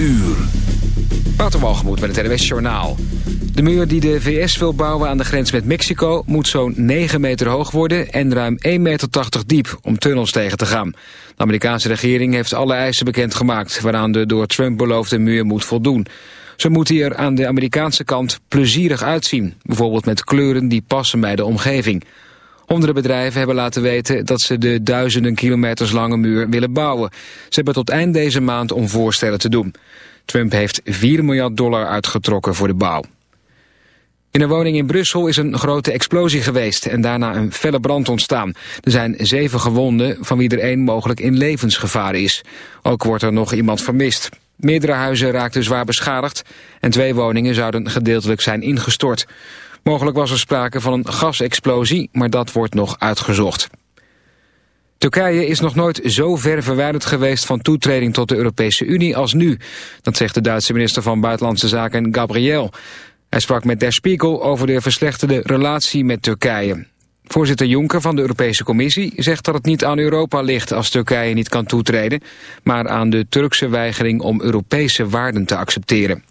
uur. Waterwalgemoed met het NWS Journaal. De muur die de VS wil bouwen aan de grens met Mexico... moet zo'n 9 meter hoog worden en ruim 1,80 meter diep... om tunnels tegen te gaan. De Amerikaanse regering heeft alle eisen bekendgemaakt... waaraan de door Trump beloofde muur moet voldoen. Zo moet hij er aan de Amerikaanse kant plezierig uitzien. Bijvoorbeeld met kleuren die passen bij de omgeving. Honderden bedrijven hebben laten weten dat ze de duizenden kilometers lange muur willen bouwen. Ze hebben tot eind deze maand om voorstellen te doen. Trump heeft 4 miljard dollar uitgetrokken voor de bouw. In een woning in Brussel is een grote explosie geweest en daarna een felle brand ontstaan. Er zijn zeven gewonden, van wie er één mogelijk in levensgevaar is. Ook wordt er nog iemand vermist. Meerdere huizen raakten zwaar beschadigd en twee woningen zouden gedeeltelijk zijn ingestort. Mogelijk was er sprake van een gasexplosie, maar dat wordt nog uitgezocht. Turkije is nog nooit zo ver verwijderd geweest van toetreding tot de Europese Unie als nu. Dat zegt de Duitse minister van Buitenlandse Zaken Gabriel. Hij sprak met Der Spiegel over de verslechterde relatie met Turkije. Voorzitter Juncker van de Europese Commissie zegt dat het niet aan Europa ligt als Turkije niet kan toetreden, maar aan de Turkse weigering om Europese waarden te accepteren.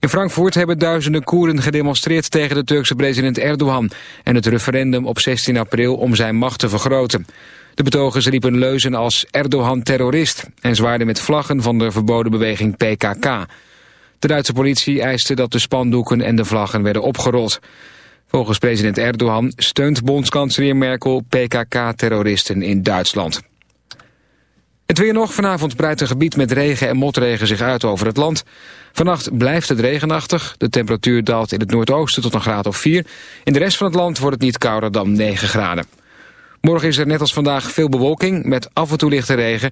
In Frankfurt hebben duizenden Koeren gedemonstreerd tegen de Turkse president Erdogan en het referendum op 16 april om zijn macht te vergroten. De betogers riepen leuzen als Erdogan terrorist en zwaarden met vlaggen van de verboden beweging PKK. De Duitse politie eiste dat de spandoeken en de vlaggen werden opgerold. Volgens president Erdogan steunt bondskanselier Merkel PKK-terroristen in Duitsland. Het weer nog. Vanavond breidt een gebied met regen en motregen zich uit over het land. Vannacht blijft het regenachtig. De temperatuur daalt in het noordoosten tot een graad of 4. In de rest van het land wordt het niet kouder dan 9 graden. Morgen is er net als vandaag veel bewolking met af en toe lichte regen.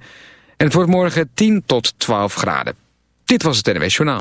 En het wordt morgen 10 tot 12 graden. Dit was het NWS Journaal.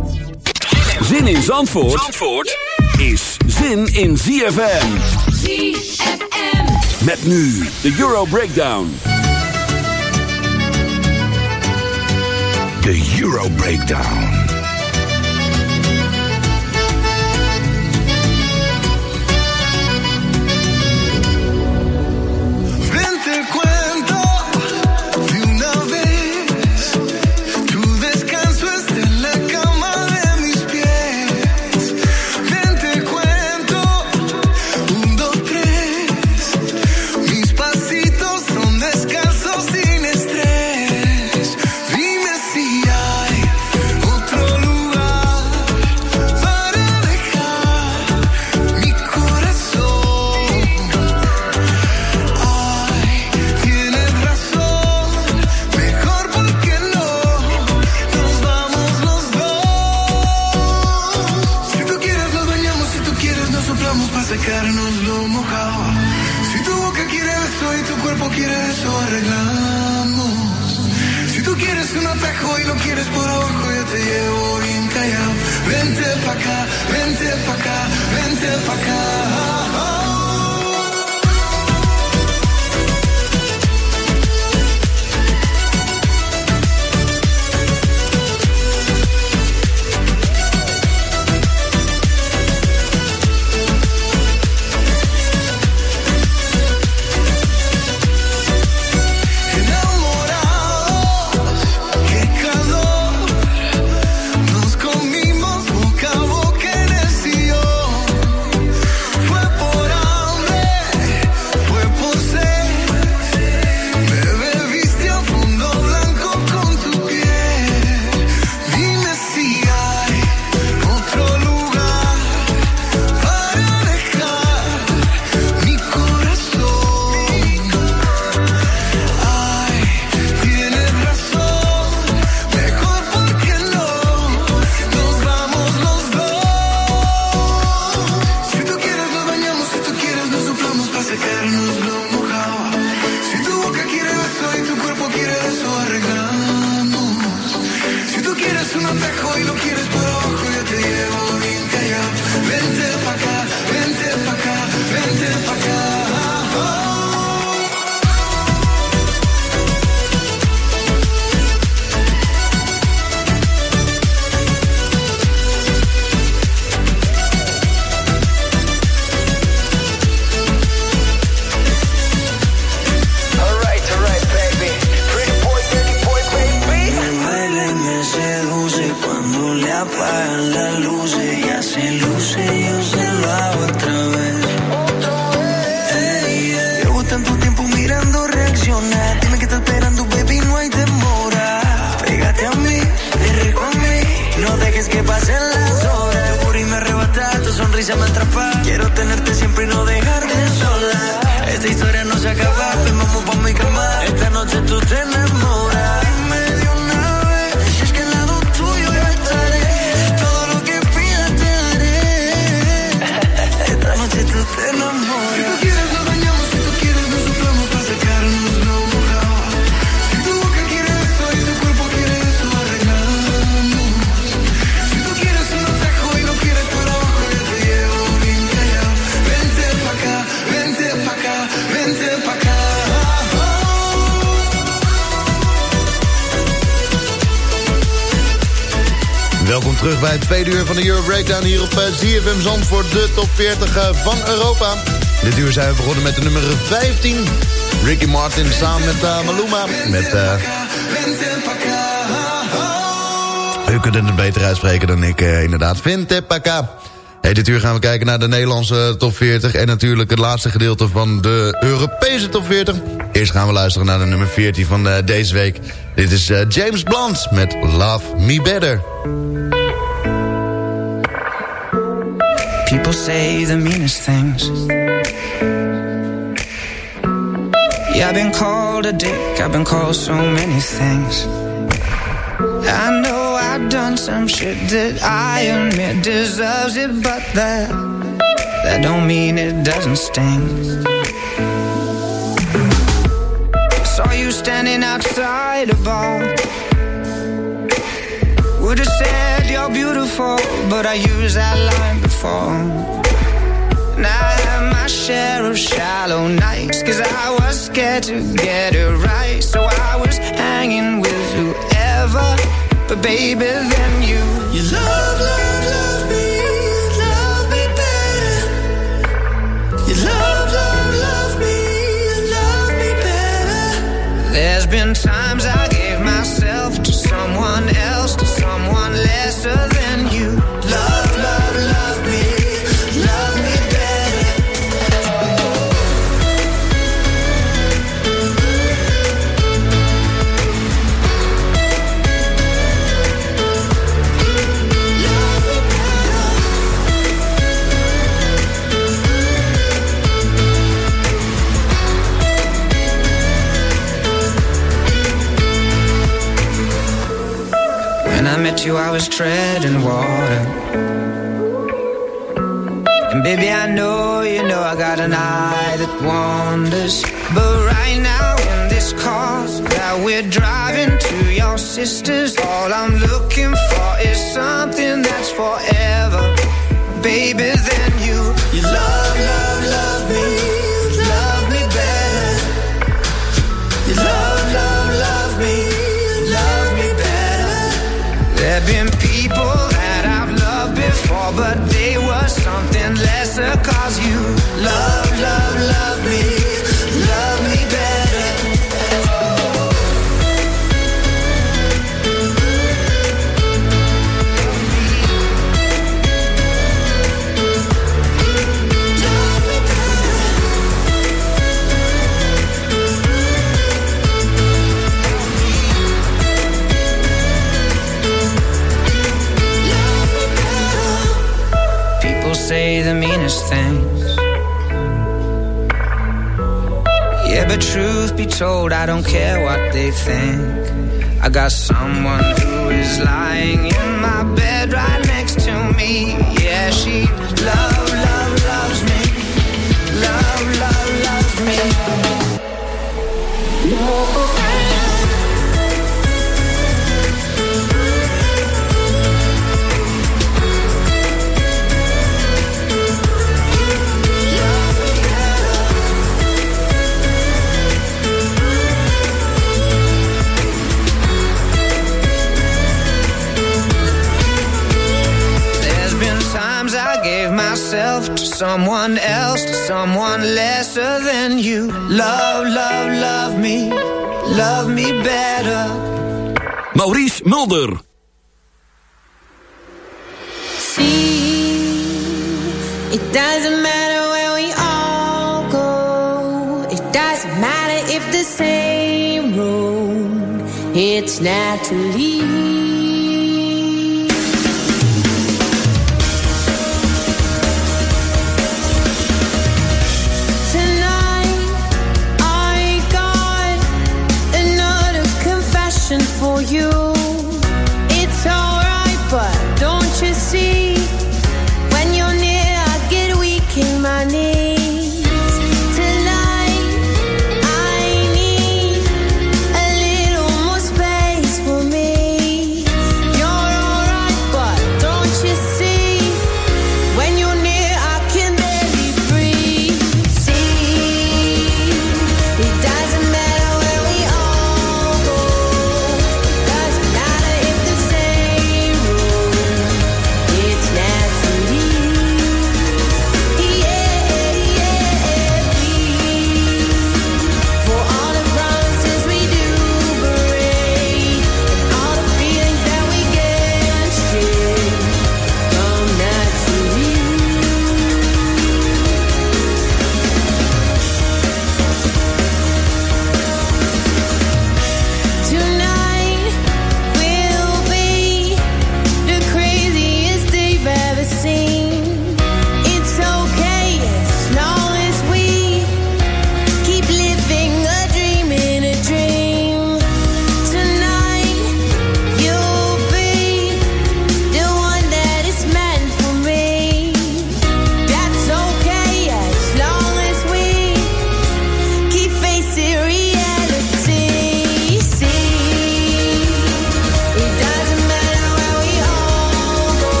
Zin in Zandvoort, is zin in ZFM. ZFM. Met nu de Euro Breakdown. De Euro Breakdown. ZFM Zandvoort, de top 40 eh, van Europa. Dit uur zijn we begonnen met de nummer 15. Ricky Martin samen met eh, Maluma. Met, eh u kunt het beter uitspreken dan ik inderdaad. Vintepaka. Hey, dit uur gaan we kijken naar de Nederlandse top 40... en natuurlijk het laatste gedeelte van de Europese top 40. Eerst gaan we luisteren naar de nummer 14 van deze week. Dit is James Blunt met Love Me Better. People say the meanest things. Yeah, I've been called a dick, I've been called so many things. I know I've done some shit that I admit deserves it, but that that don't mean it doesn't sting. Saw you standing outside a bar. Would've said you're beautiful, but I used that line before. And I had my share of shallow nights, cause I was scared to get it right. So I was hanging with whoever, but baby, then you. You love, love, love me, love me better. You love, love, love me, love me better. There's been times you, I was treading water. And baby, I know you know I got an eye that wanders. But right now, in this car that we're driving to your sister's, all I'm looking for is something that's forever. Baby, then you, you love, I don't care what they think. I got someone who is lying in my bed right next to me. Someone else, to someone lesser than you. Love, love, love me, love me better. Maurice Mulder. See, it doesn't matter where we all go. It doesn't matter if the same road. It's naturally.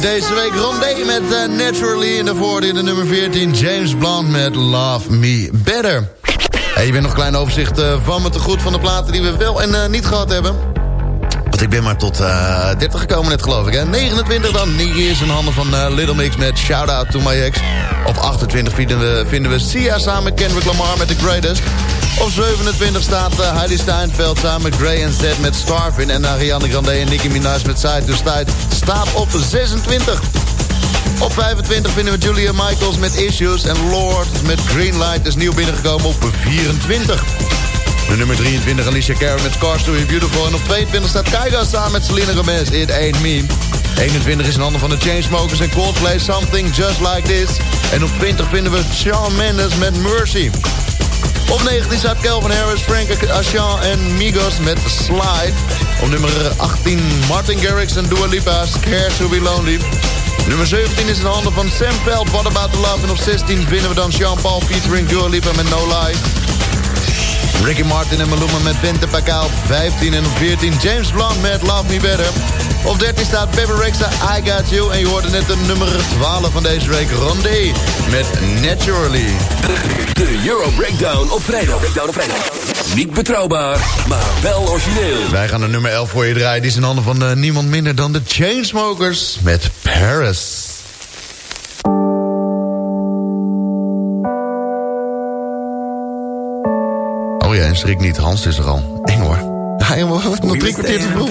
Deze week, Rondé met eh, Naturally. En daarvoor in de nummer 14, James Blunt met Love Me Better. Hey, je bent nog een klein overzicht eh, van me te goed van de platen die we wel en eh, niet gehad hebben. Want ik ben maar tot eh 30 gekomen net geloof ik. Hè? 29 dan, hier is in handen van Little Mix met Shout Out To My Ex. Op 28 vinden we, vinden we Sia samen met Kendrick Lamar met The Greatest. Op 27 staat eh, Heidi Steinfeld samen met Gray and Z met Starvin. En Ariana Grande en Nicki Minaj met Side to Side staat op 26. Op 25 vinden we Julia Michaels met Issues. En Lord met Greenlight is nieuw binnengekomen op 24. De nummer 23 Alicia Cara met Cars to Be Beautiful. En op 22 staat Kygo samen met Selena Gomez, It Ain't Me. 21 is in handen van de Chainsmokers en Coldplay, Something Just Like This. En op 20 vinden we Shawn Mendes met Mercy. Op 19 staat Calvin Harris, Frank Ashan en Migos met Slide. Op nummer 18 Martin Garrix en Dua Lipa, Scared to be Lonely. Nummer 17 is in handen van Sam Veld, What About The Love. En op 16 vinden we dan Jean-Paul featuring Dua Lipa met No Life. Ricky Martin en Maluma met Winter 15 en 14. James Blunt met Love Me Better. Op 13 staat Pepper Rexa, I Got You. En je hoorde net de nummer 12 van deze week, Rondé, met Naturally. De Euro Breakdown op vrijdag. Breakdown op vrijdag. Niet betrouwbaar, maar wel origineel. Wij gaan de nummer 11 voor je draaien. Die is in handen van eh, niemand minder dan de Chainsmokers met Paris. Oh ja, en schrik niet. Hans is er al. Eng hoor. Hij wordt nog drie kwartier te vroeg.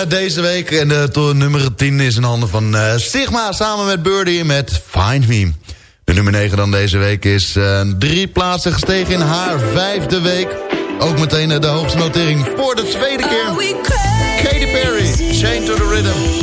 Eh, deze week. En eh, de nummer 10 is in handen van eh, Sigma samen met Birdie met Find Me. De nummer 9 dan deze week is drie plaatsen gestegen in haar vijfde week. Ook meteen de hoogste notering voor de tweede keer. Katy Perry, Chain to the Rhythm.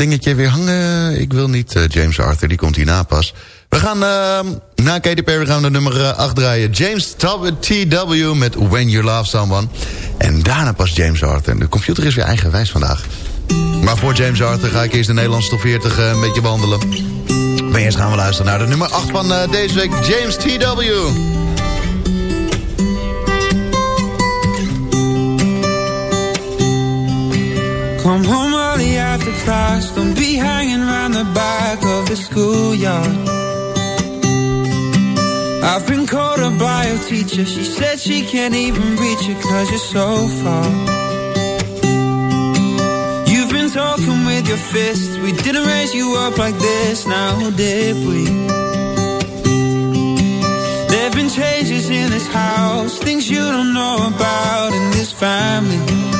Dingetje weer hangen. Ik wil niet eh, James Arthur, die komt hierna pas. We gaan uh, na Katy Perry gaan nummer 8 draaien. James TW met When You Love Someone. En daarna pas James Arthur. De computer is weer eigenwijs vandaag. Maar voor James Arthur ga ik eerst de Nederlandse top 40 uh, een beetje wandelen. Maar eerst gaan we luisteren naar de nummer 8 van deze week. James TW. Come after class. Don't be hanging around the back of the schoolyard. I've been called a bio teacher. She said she can't even reach you cause you're so far. You've been talking with your fists. We didn't raise you up like this, now did we? There've been changes in this house, things you don't know about in this family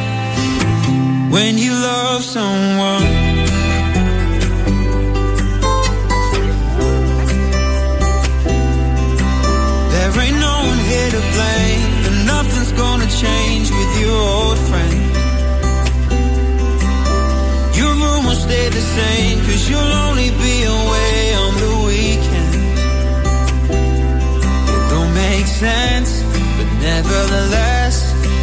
when you love someone. There ain't no one here to blame, and nothing's gonna change with your old friend. Your room will stay the same, cause you'll only be away on the weekend. It don't make sense, but nevertheless,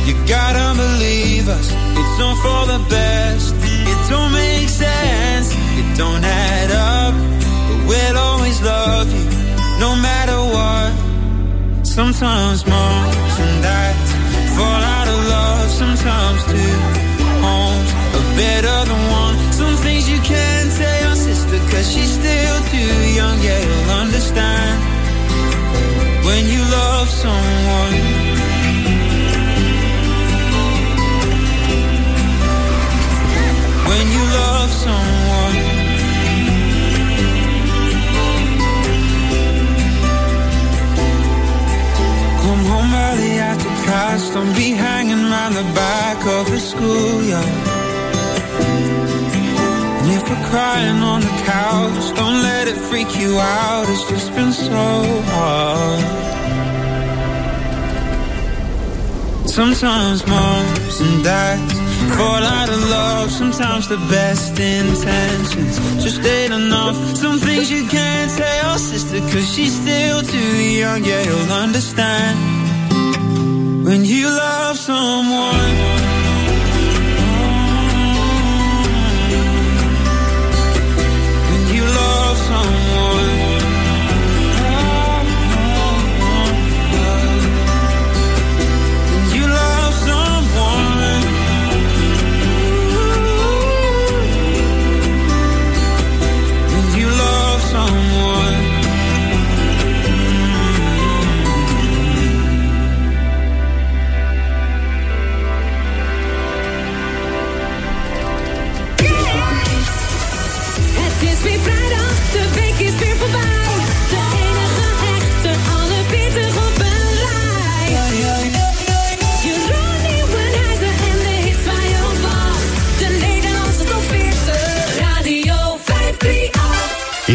you gotta believe us. It's all for the best. It don't make sense. It don't add up. But we'll always love you, no matter what. Sometimes moms and dads fall out of love. Sometimes two homes are better than one. Some things you can't tell your sister, cause she's still too young. Yeah, you'll understand when you love someone. When you love someone. Come home early after class, don't be hanging around the back of the schoolyard. And if we're crying on the couch, don't let it freak you out. It's just been so hard. Sometimes moms and dads fall out of love. Sometimes the best intentions just ain't enough. Some things you can't tell sister, cause she's still too young. Yeah, you'll understand when you love someone.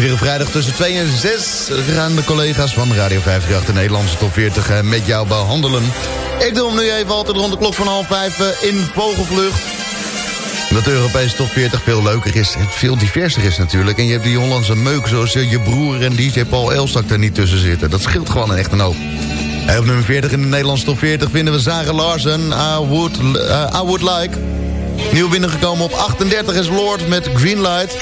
Iedere vrijdag tussen 2 en 6 gaan de collega's van Radio 538 de Nederlandse top 40 eh, met jou behandelen. Ik doe hem nu even altijd rond de klok van half 5 eh, in vogelvlucht. Dat de Europese top 40 veel leuker is en veel diverser is natuurlijk. En je hebt die Hollandse meuk zoals eh, je broer en DJ Paul Elstak er niet tussen zitten. Dat scheelt gewoon een echt een hoop. En op nummer 40 in de Nederlandse top 40 vinden we Zara Larsen, I Would, I would Like. Nieuw binnengekomen op 38 is Lord met Greenlight.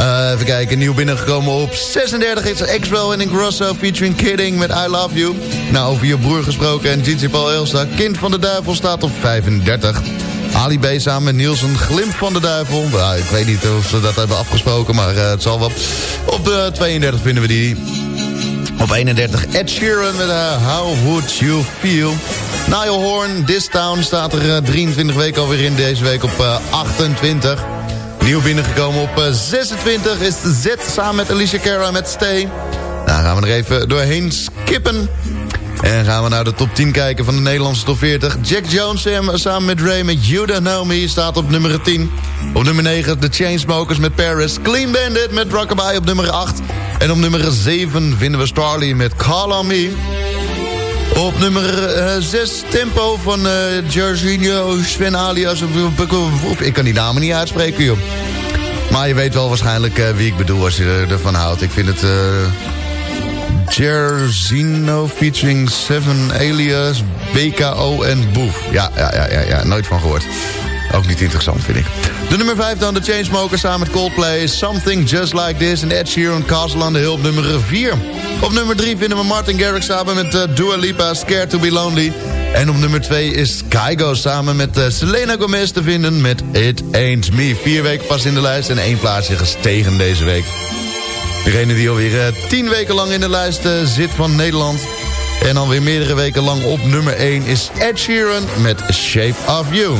Eh even kijken, nieuw binnengekomen op 36 is Axwell en Ingrosso featuring Kidding met I Love You. Nou, over je broer gesproken en DJ Paul Elstak, Kind van de Duivel, staat op 35. Ali B samen met Nielsen, Glimp van de Duivel. Nou, ik weet niet of ze dat hebben afgesproken, maar eh, het zal wel. Op eh, 32 vinden we die. Op 31 Ed Sheeran met How Would You Feel. Niall Horn, This Town staat er uh, 23 weken alweer in. Deze week op uh, 28. Nieuw binnengekomen op 26 is Z samen met Alicia Cara met Stay. Daar gaan we er even doorheen skippen. En gaan we naar de top 10 kijken van de Nederlandse top 40. Jack Jones samen met Ray met You Don't Know Me staat op nummer 10. Op nummer 9 The Chainsmokers met Paris. Clean Bandit met Rockabye op nummer 8. En op nummer 7 vinden we Starly met Call On Me. Op nummer uh, 6 Tempo van uh, Jorginho Sven alias. Ik kan die namen niet uitspreken, joh. Maar je weet wel waarschijnlijk uh, wie ik bedoel als je ervan houdt. Ik vind het... Uh, featuring Seven Alias, BKO en Boef. Ja, ja, ja, ja, ja, nooit van gehoord. Ook niet interessant, vind ik. De nummer 5 dan, de Chainsmokers samen met Coldplay. Something Just Like This en Ed Sheeran, Castle the Hill op nummer 4. Op nummer 3 vinden we Martin Garrix samen met uh, Dua Lipa, Scared to be Lonely. En op nummer 2 is Kygo samen met uh, Selena Gomez te vinden met It Ain't Me. Vier weken pas in de lijst en één plaatsje gestegen deze week. Degene die alweer uh, tien weken lang in de lijst zit van Nederland... en alweer meerdere weken lang op nummer 1 is Ed Sheeran met Shape of You.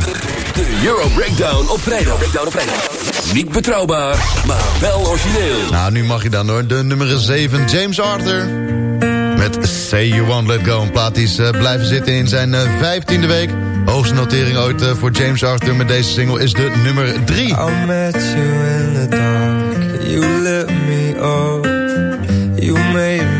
De Euro Breakdown op vrijdag. Breakdown op vrijdag. Niet betrouwbaar, maar wel origineel. Nou, nu mag je dan hoor. De nummer 7, James Arthur. Met Say You Won't Let Go. Een plaat die is uh, blijven zitten in zijn vijftiende week. Hoogste notering ooit voor James Arthur met deze single is de nummer 3. I met you in the dark. You lit me up. You made me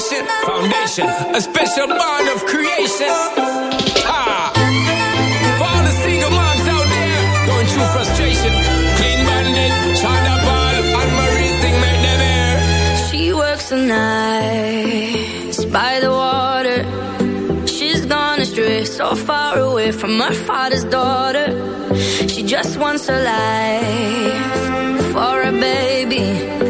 foundation, a special bond of creation. For all the single moms out there going through frustration, clean Marie thing made them air. She works the nights by the water. She's gone astray, so far away from her father's daughter. She just wants a life for a baby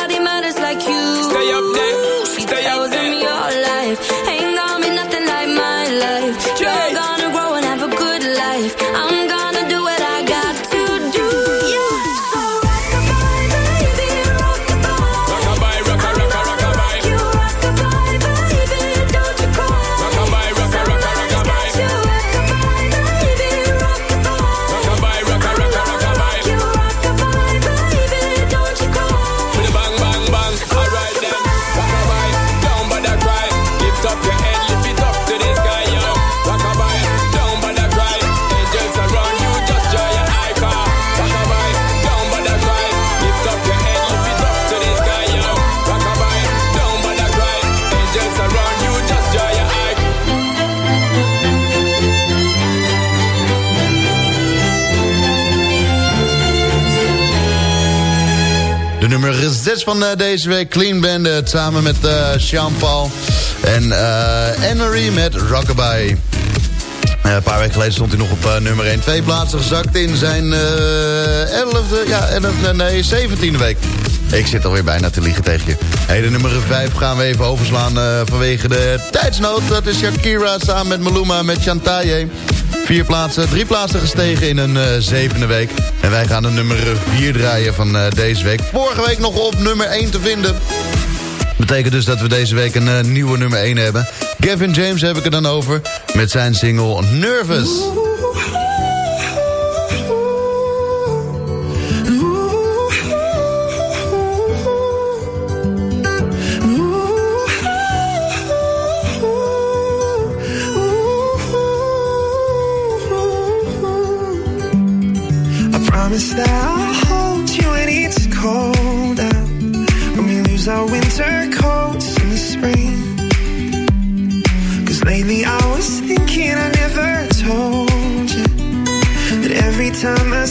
zes van eh, deze week. Clean Bandit samen met eh, Jean-Paul en eh, Anne-Marie met Rockabye. Uh, een paar weken geleden stond hij nog op nummer 1. Twee plaatsen gezakt in zijn 11e, ja, nee, 17e week. Ik zit alweer bijna te liegen tegen je. Hey, de nummer 5 gaan we even overslaan eh, vanwege de tijdsnood. Dat is Shakira samen met Maluma met Chantaye. Vier plaatsen, drie plaatsen gestegen in een eh, zevende week. En wij gaan de nummer 4 draaien van eh, deze week. Vorige week nog op nummer 1 te vinden. Betekent dus dat we deze week een nieuwe nummer 1 hebben. Gavin James heb ik er dan over met zijn single Nervous.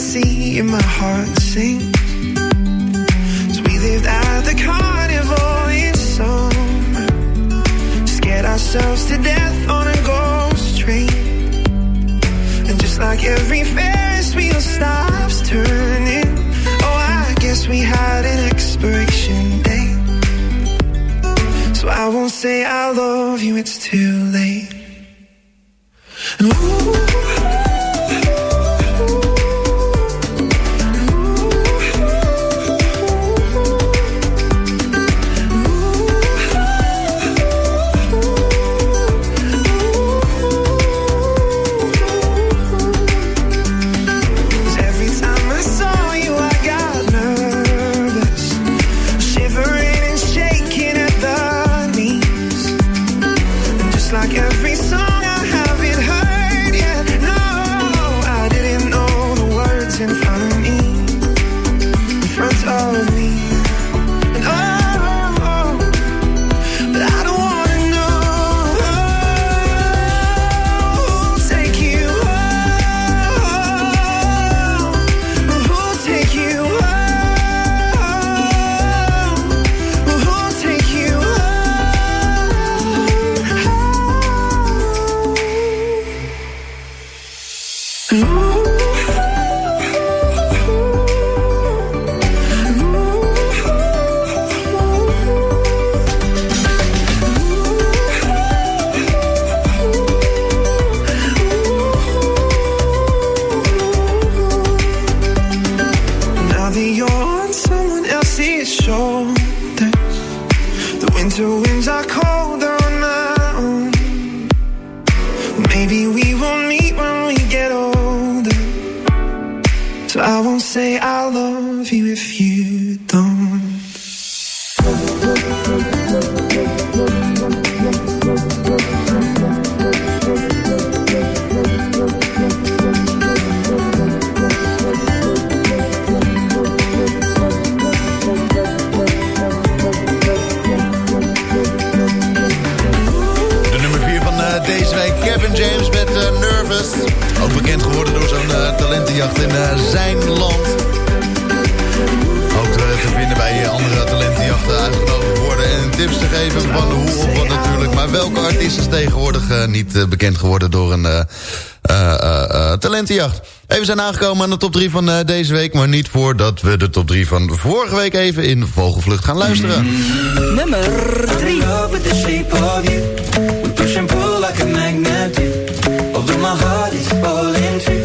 see and my heart sinks. We lived at the carnival in summer, scared ourselves to death on a ghost train, and just like every Ferris wheel stops turning, oh I guess we had an expiration date. So I won't say I love you, it's too late. Winterjacht. Even zijn aangekomen aan de top 3 van uh, deze week... maar niet voordat we de top 3 van vorige week even in Vogelvlucht gaan luisteren. Nummer 3 like a magnet Although my heart is falling too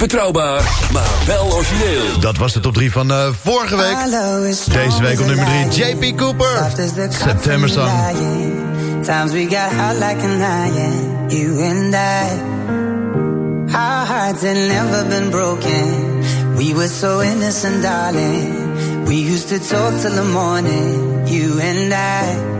Betrouwbaar, maar wel origineel. Dat was de top 3 van uh, vorige week. Deze week op nummer 3, JP Cooper. September Song. Times we got hot like a. iron, you and I. Our hearts had never been broken. We were so innocent, darling. We used to talk till the morning, you and I.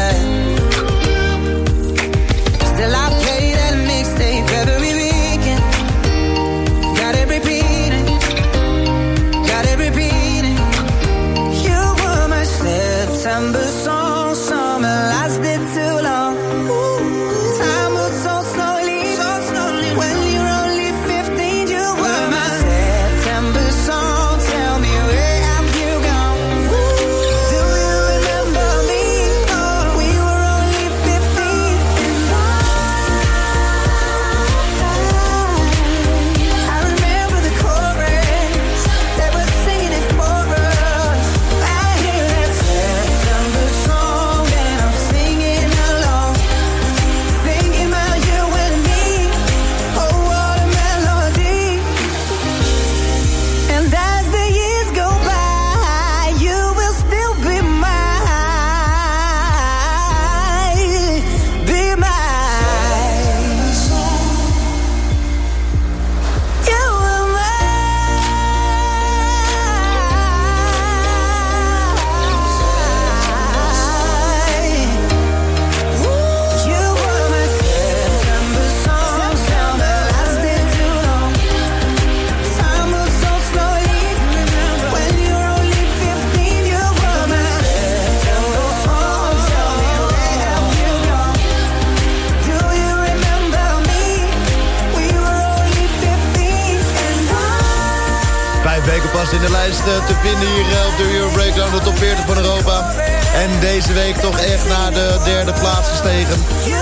te vinden hier eh, op de Euro Breakdown, de top 40 van Europa. En deze week toch echt naar de derde plaats gestegen.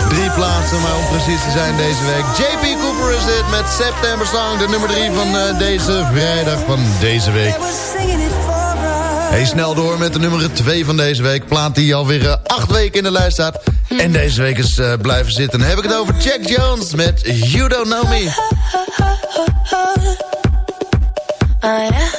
Drie plaatsen, maar om precies te zijn deze week. JP Cooper is dit met September Song, de nummer drie van eh, deze vrijdag van deze week. Hey, snel door met de nummer 2 van deze week. Plaat die alweer eh, acht weken in de lijst staat. En deze week is eh, blijven zitten. Dan heb ik het over Jack Jones met You Don't Know Me. Oh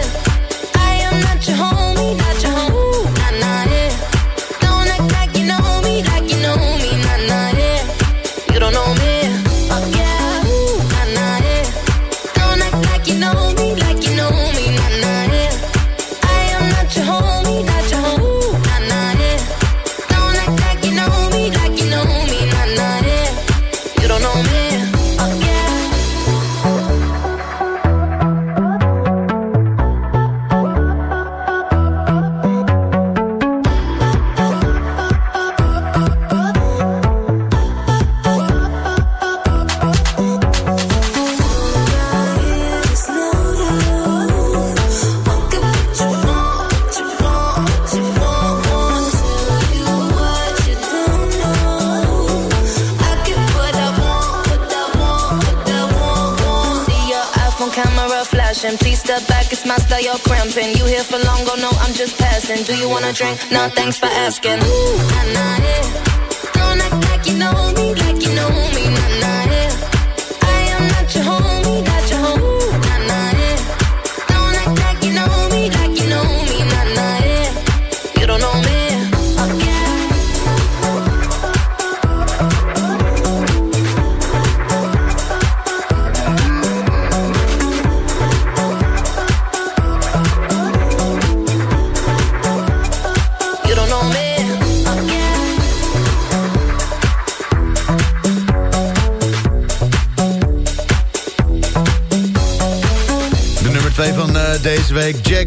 Drink? No, thanks for asking. Ooh, nah, nah, yeah.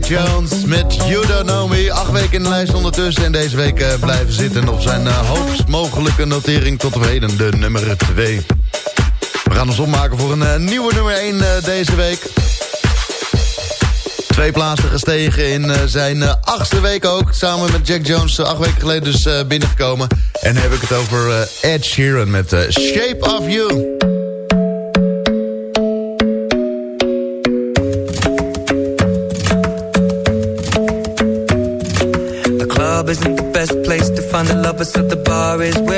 Jones met You Don't Know Me. Acht weken in de lijst ondertussen en deze week eh, blijven zitten op zijn eh, hoogst mogelijke notering tot op heden, de nummer 2. We gaan ons opmaken voor een eh, nieuwe nummer 1 eh, deze week. Twee plaatsen gestegen in zijn achtste week ook. Samen met Jack Jones, acht weken geleden dus binnengekomen. En heb ik het over Ed Sheeran met Shape of You.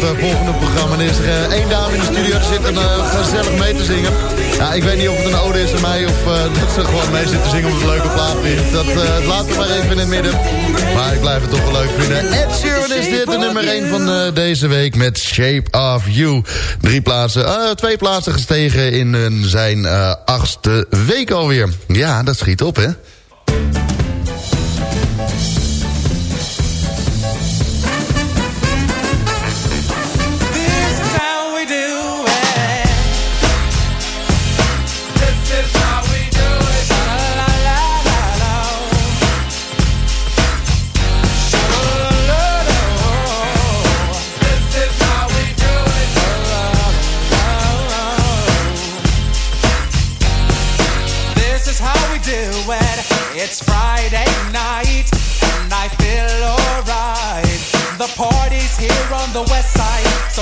Het eh, volgende programma. Is er eh, één dame in de studio die zit en, eh, gezellig mee te zingen. Ja, ik weet niet of het een ode is aan mij of dat ze gewoon mee zit te zingen omdat het een leuke plaat vindt. Dat laten we maar even in het midden. Maar ik blijf het toch wel leuk vinden. Ed Sheeran is dit, de nummer 1 van deze week met Shape of You. Drie plaatsen, twee plaatsen gestegen in zijn achtste week alweer. Ja, dat schiet op, hè?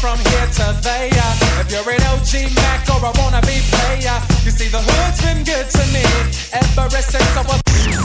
from here to there. If you're an OG Mac or a wannabe player, you see the hood's been good to me ever since I was.